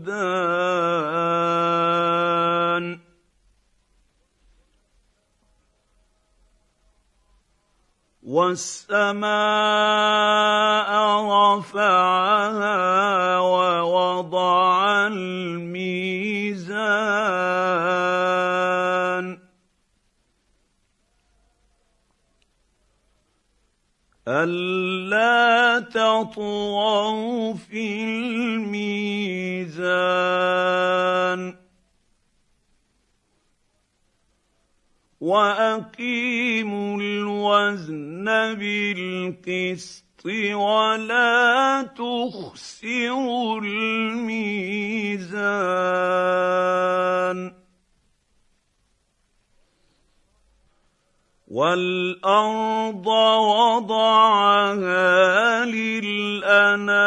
يسجدان والسماء رفعها ووضع الميزان. ألا تطغوا في الميزان وأقيموا الوزن بالقسط ولا تخسروا الميزان والارض وضعها للانام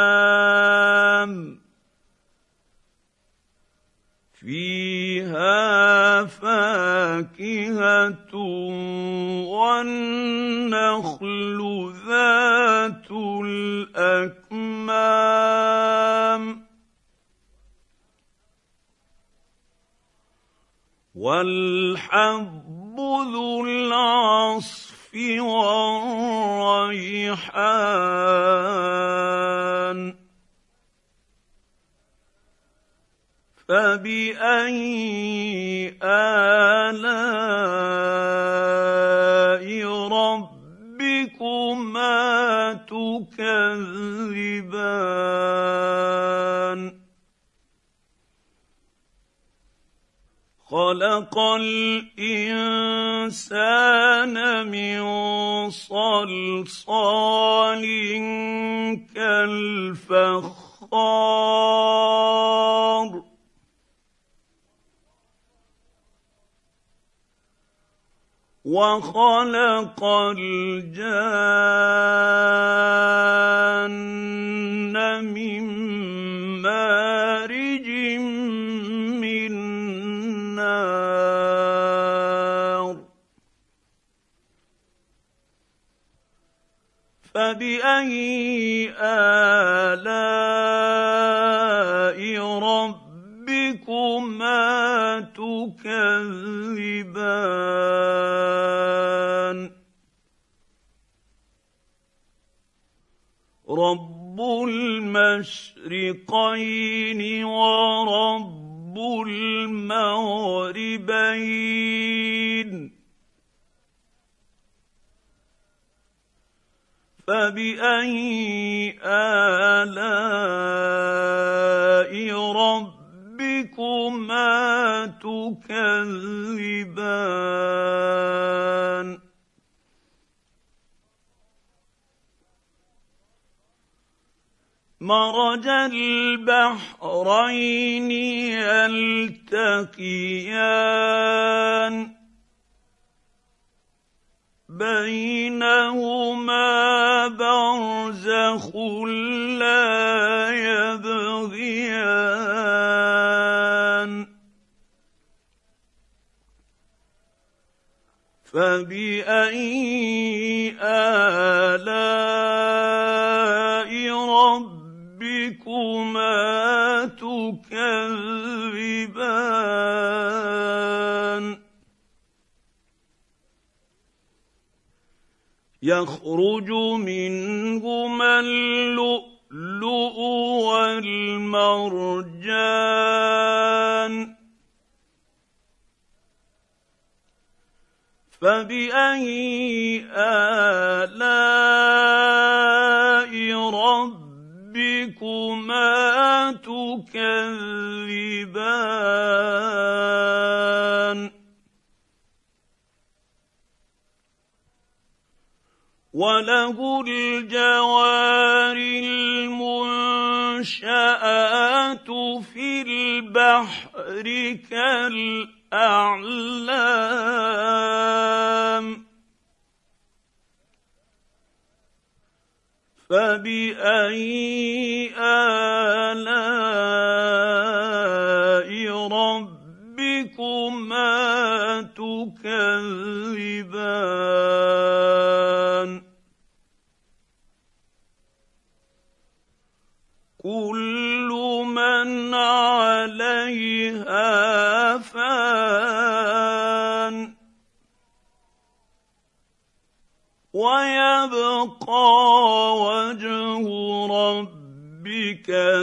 فيها فاكهه والنخل ذات الاكمام والحب ذو العصف والريحان. فباي الاء ربكما تكذبان؟ خلق الإنسان من صلصال كالفخار. وخلق الجان من مارج فبأي آلاء ربكما تكذبان؟ رب المشرقين ورب المغربين. فبأي آلاء ربكما تكذبان؟ مرج البحرين يلتقيان بينهما برزخ لا يبغيان فبأي الاء تكذبان يخرج منهما اللؤلؤ والمرجان. فبأي الاء ربكما تكذبان وله الجوار المنشات في البحر كالأعلام الاعلام فباي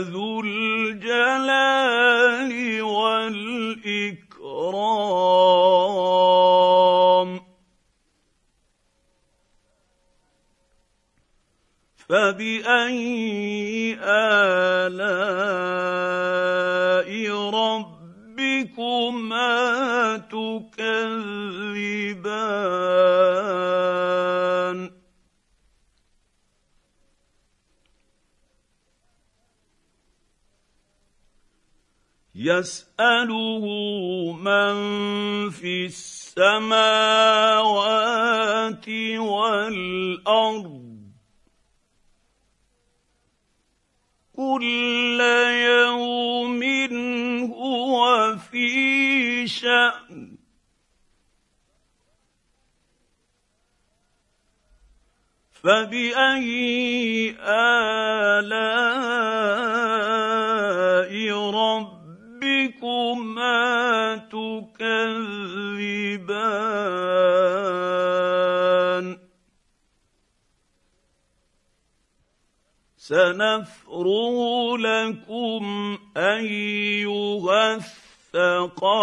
ذو الجلال والإكرام. فبأي آلاء يسأله من في السماوات والأرض. كل يوم هو في شأن. فبأي آلاء ربكما تكذبان. سنفرغ لكم أيها الثقلان.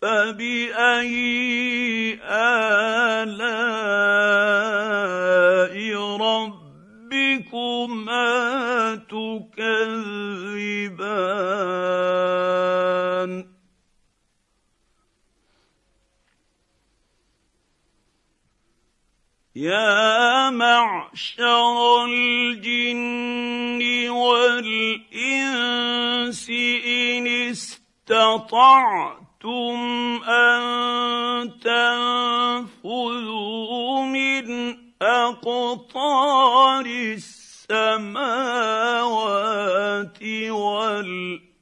فبأي آلاء ربكما تكذبان. يا معشر الجن والإنس إن استطعتم أن تنفذوا من أقطار السماوات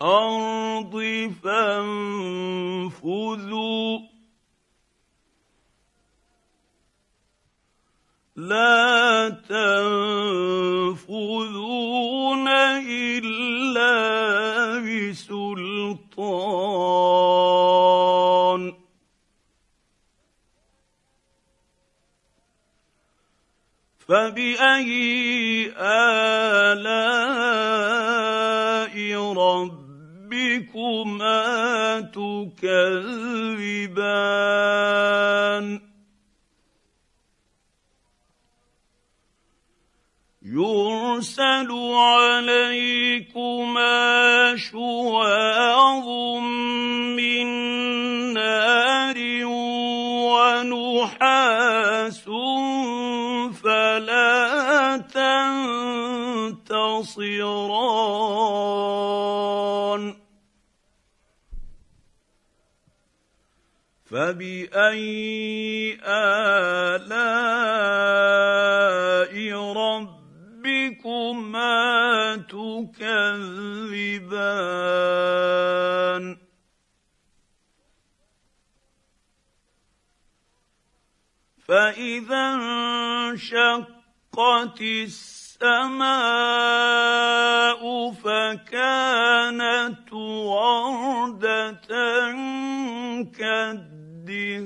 والأرض فانفذوا. لا تنفذون إلا بسلطان. فبأي آلاء ربكما تكذبان؟ يرسل عليكما شواظ من نار ونحاس تنتصران فبأي آلاء ربكما تكذبان؟ فإذا انشقت السماء السماء فكانت وردة كالدهان.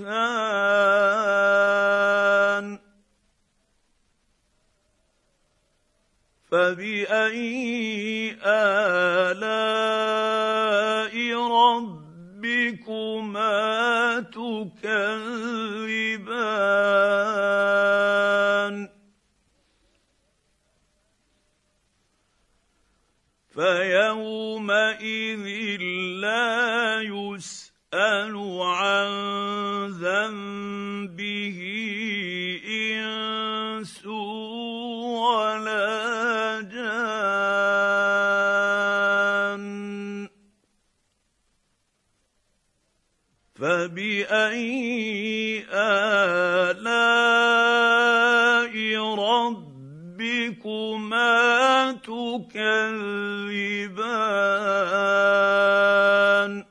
فبأي آلاء ربكما تكذبان؟ فيومئذ لا يسأل عن ذنبه إنس ولا جان. فبأي تكذبان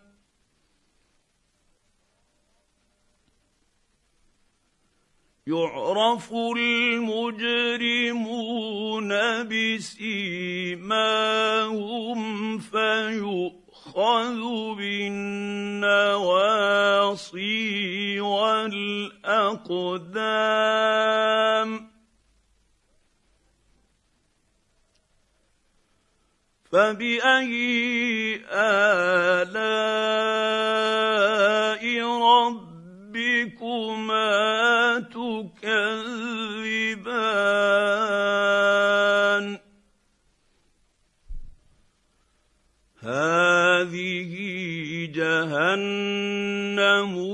يعرف المجرمون بسيماهم فيؤخذ بالنواصي والاقدام فباي الاء ربكما تكذبان هذه جهنم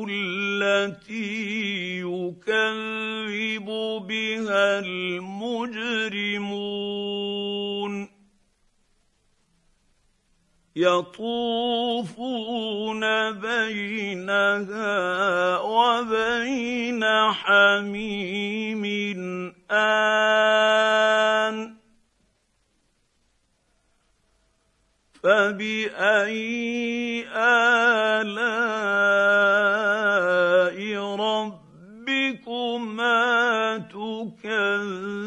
التي يكذب بها المجرمون يطوفون بينها وبين حميم آن. فبأي آلاء ربكما تكذبان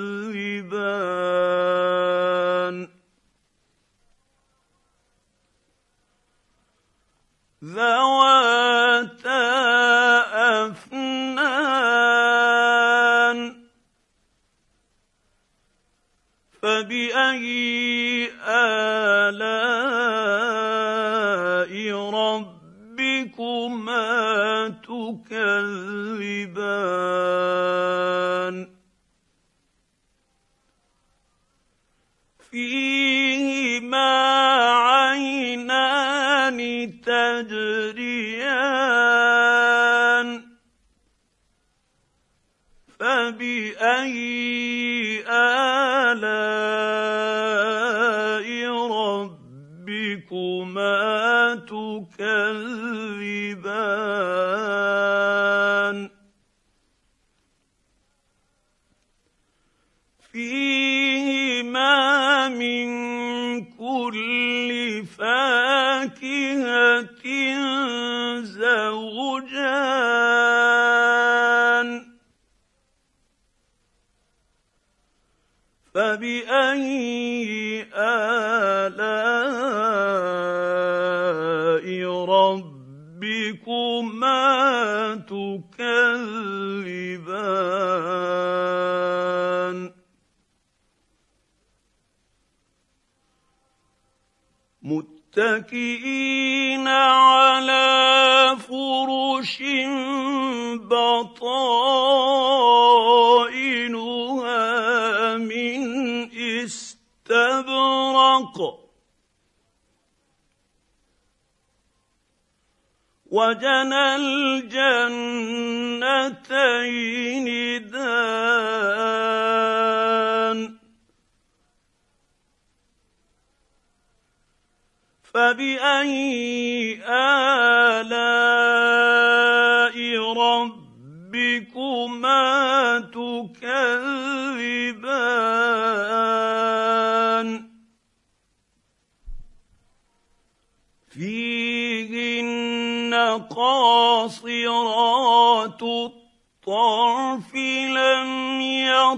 فبأي آلاء ربكما تكذبان؟ متكئين على فرش بطائنها وجنى الجنتين دان. فبأي آلاء ربكما تكذبان؟ في قاصرات الطرف لم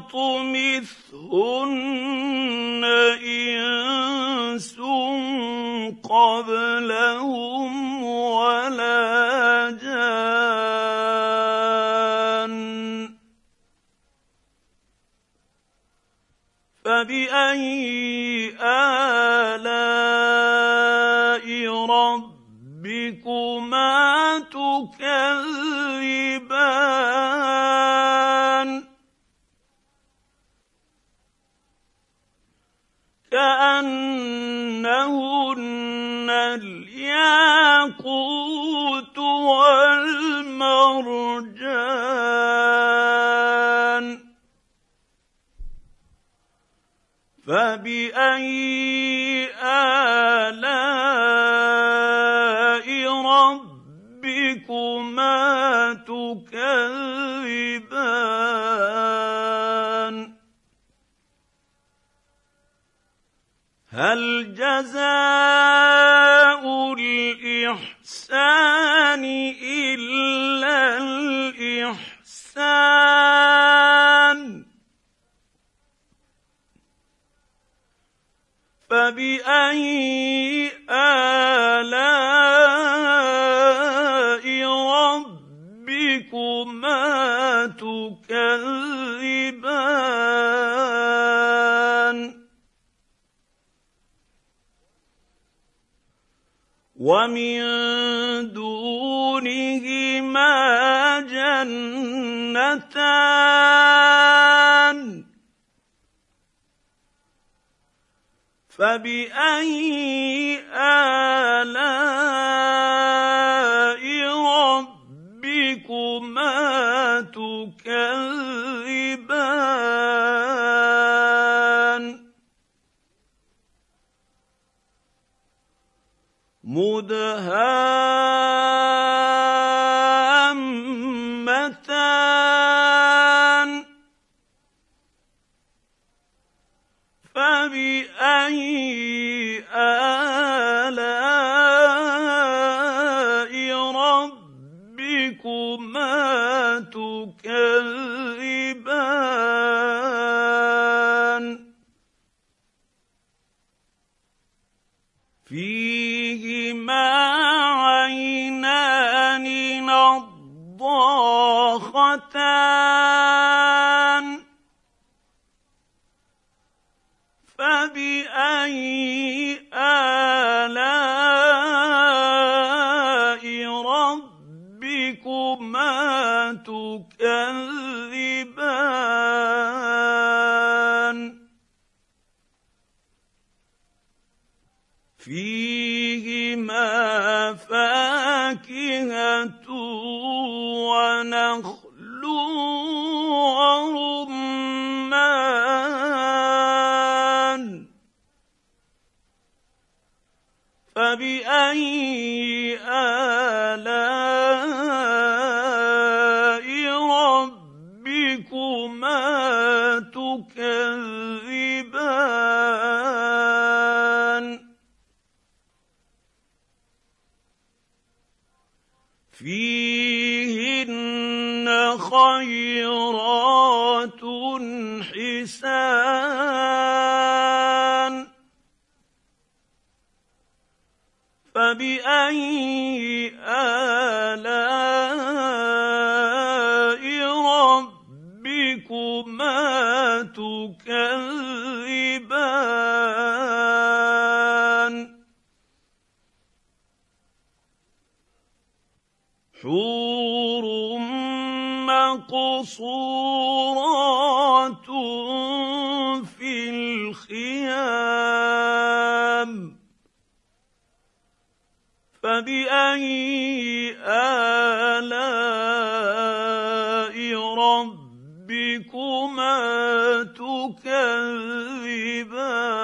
يطمثهن إنس قبلهم ولا فباي الاء ربكما تكذبان هل جزاء الاحسان الا الاحسان فبأي آلاء ربكما تكذبان؟ ومن دونهما جنتان. فبأي الاء فباي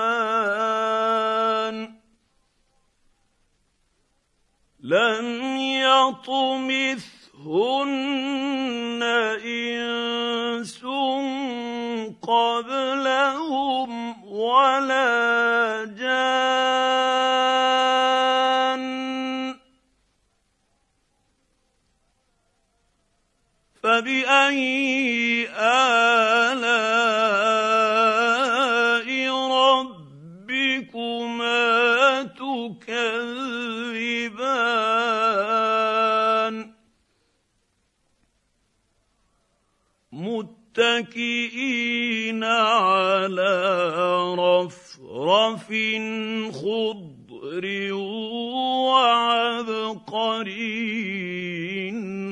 تكذبان لم يطمثهن إنس قبلهم ولا جان فبأي آلاء متكئين على رفرف خضر وعبقري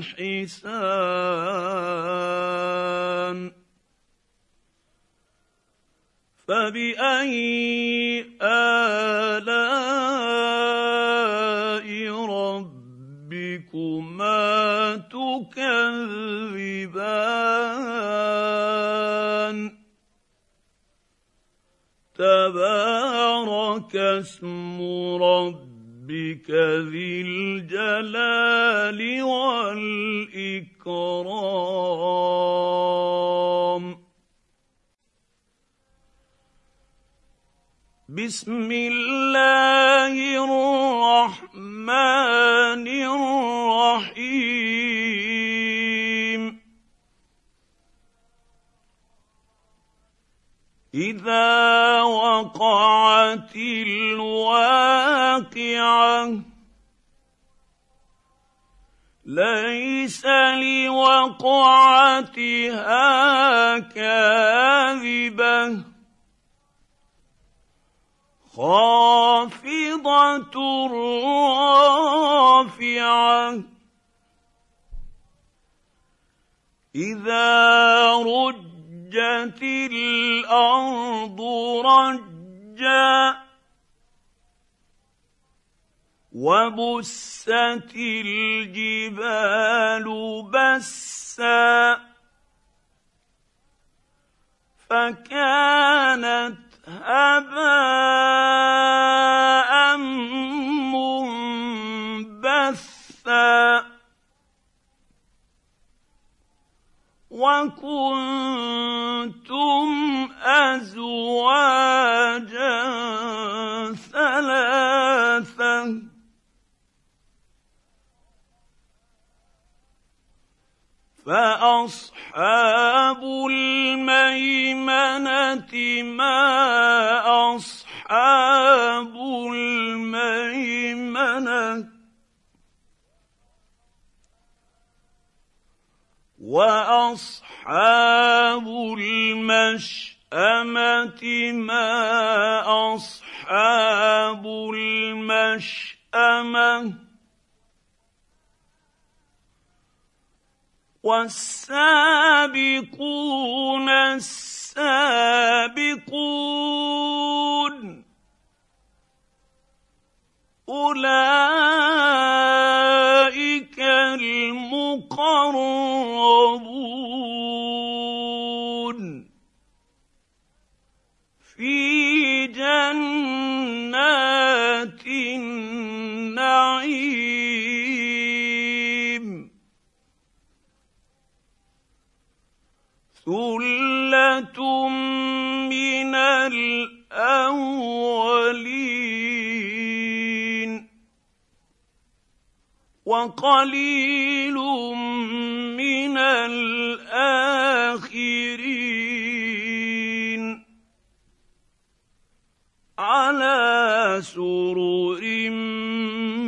حسان فباي الاء ربكما تكذبان تبارك اسم ربك ذي الجلال والإكرام. بسم الله الرحمن الرحيم. إذا وقعت الواقعة ليس لوقعتها كاذبة. خافضة رافعة. إذا رجت الأرض رجا وبست الجبال بسا فكانت هباء منبثا وكنتم أزواجا ثلاثة. فأصحاب الميمنة ما أصحاب الميمنة؟ وأصحاب المشامه ما اصحاب المشامه والسابقون السابقون اولئك وقليل من الآخرين. على سرر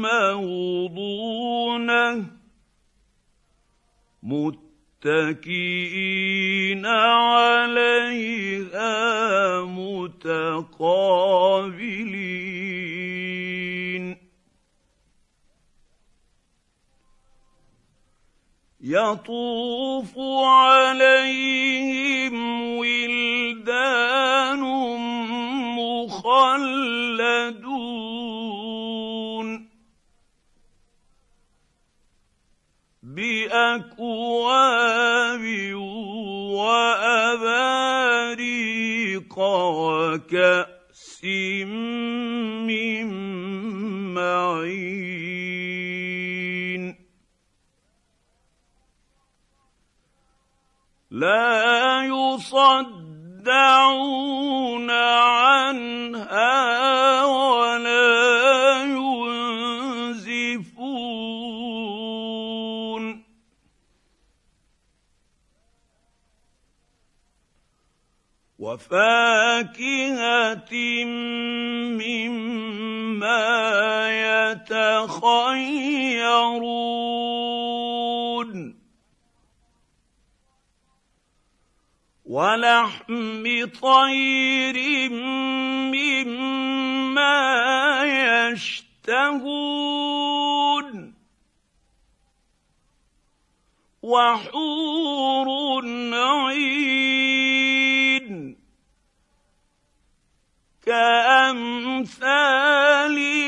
موضونة متكئين عليها متقابلين. يطوف عليهم ولدان مخلدون وحور عين كأمثال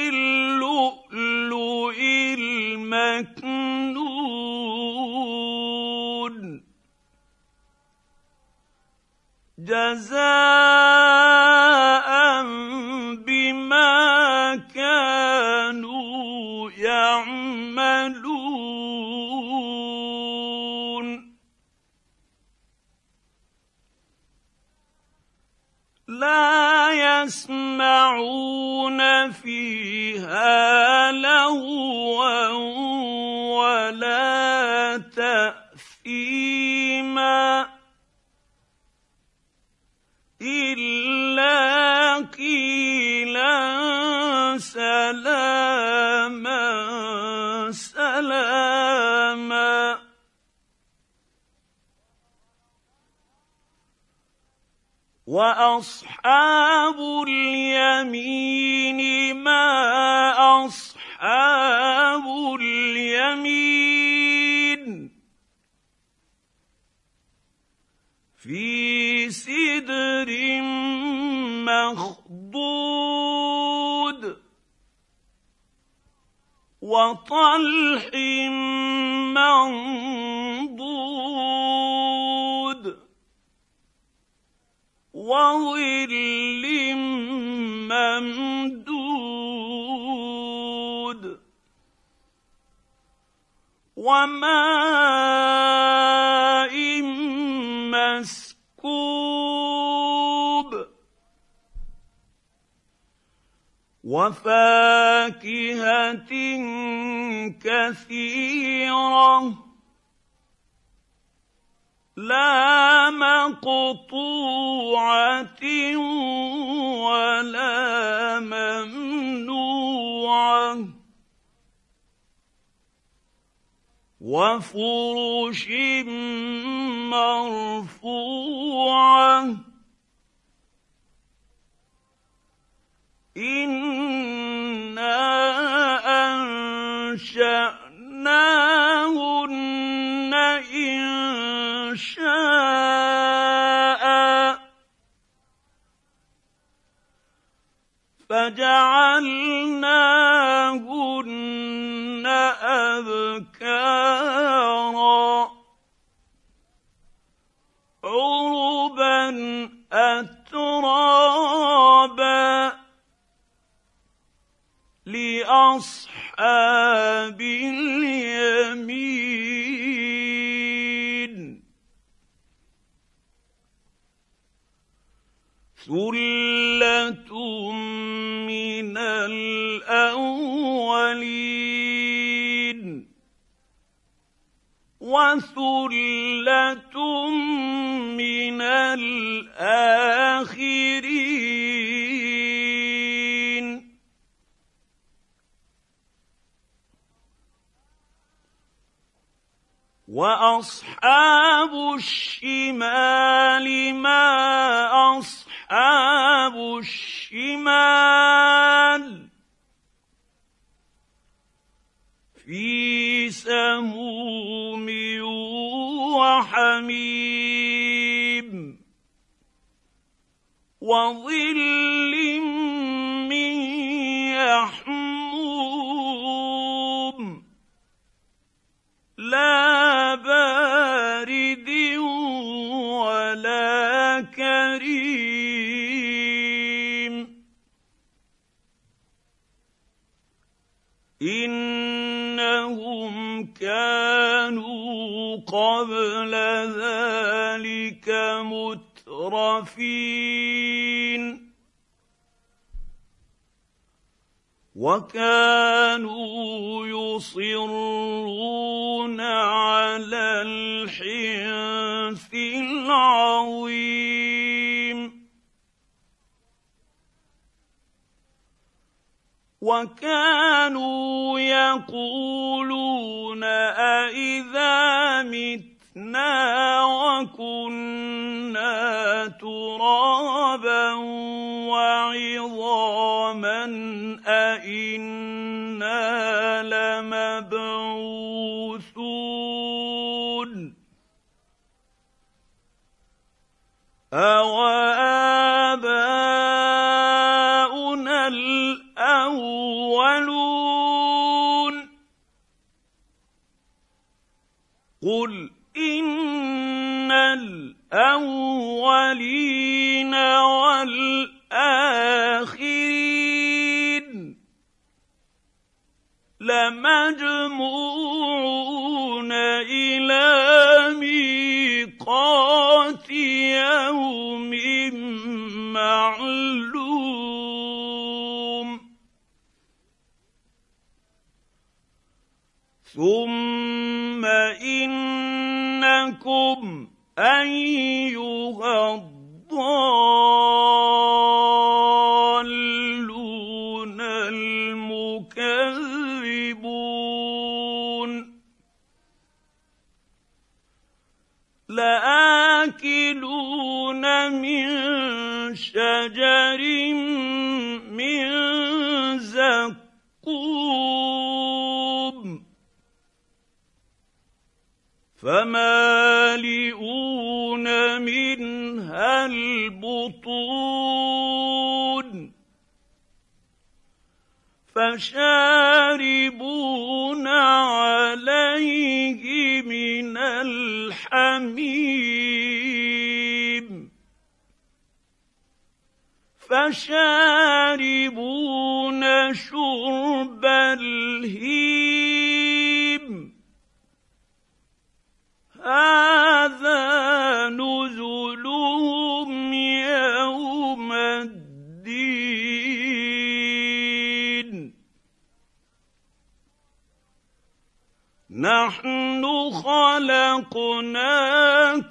اللؤلؤ المكنون جزاء يسمعون فيها لغوا ولا تأثيما إلا قيلا سلاما سلاما واصحاب اليمين ما أصحاب اليمين؟ في سدر مخضود وطلح وماء مسكوب وفاكهه كثيره لا مقطوعه ولا ممنوعه وفرش مرفوعة. إنا أنشأناهن إن شاء. فجعلناهن أبكارا لاصحاب اليمين ثلة من الأولين. وثلة من الآخرين. وأصحاب الشمال ما أصحاب الشمال في سموم وحميم وظل قبل ذلك مترفين. وكانوا يصرون على الحنث العظيم. وكانوا يقولون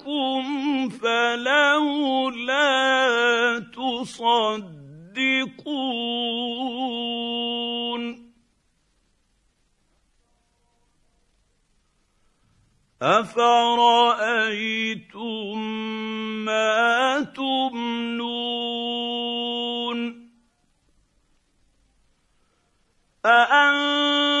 خلقناكم فلولا تصدقون. أفرأيتم ما تمنون؟ أأنتم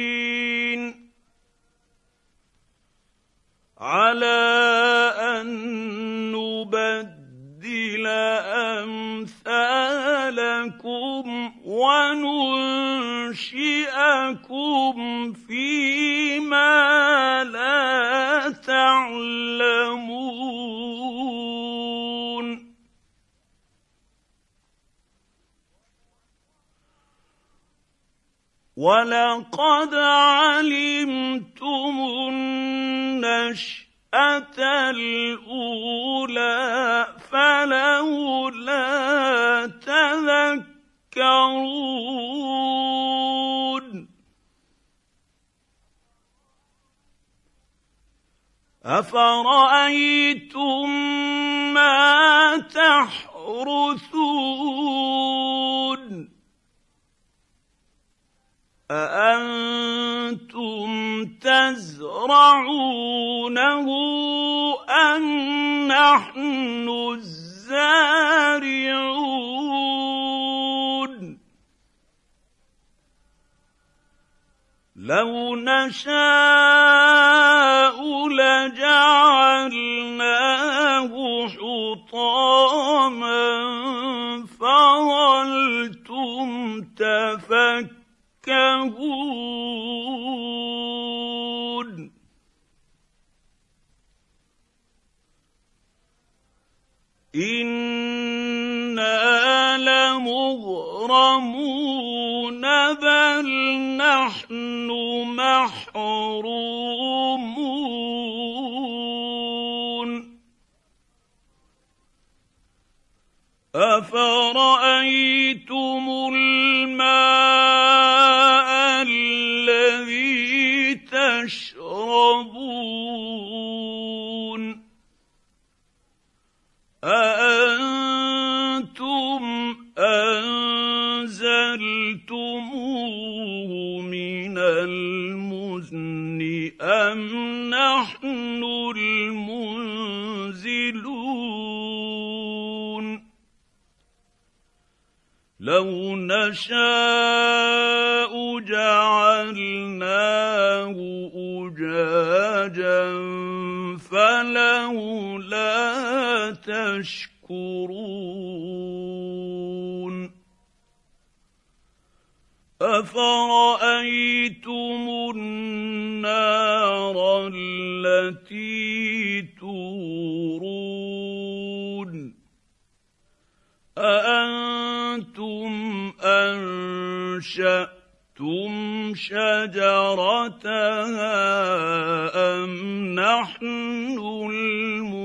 على أن نبدل أمثالكم وننشئكم فيما لا تعلمون. ولقد علمتم النشأة الأولى فلولا تذكرون. أفرأيتم ما تحرثون؟ أأنتم تزرعونه أم نحن الزارعون؟ لو نشاء لجعلناه حطاما فظلتم تفكهون أنا لمغرمون بل نحن محرومون. افرايتم الماء ام نحن المنزلون لو نشاء جعلناه اجاجا فلولا تشكرون افرايتم النار التي تورون اانتم انشاتم شجرتها ام نحن المنشئون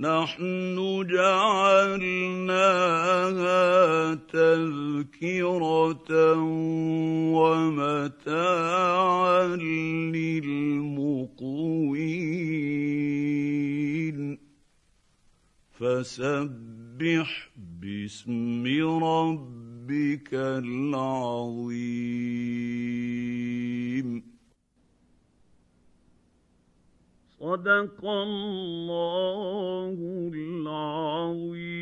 نحن جعلناها تذكرة ومتاعا للمقوين. فسبح باسم ربك العظيم. صدق الله العظيم.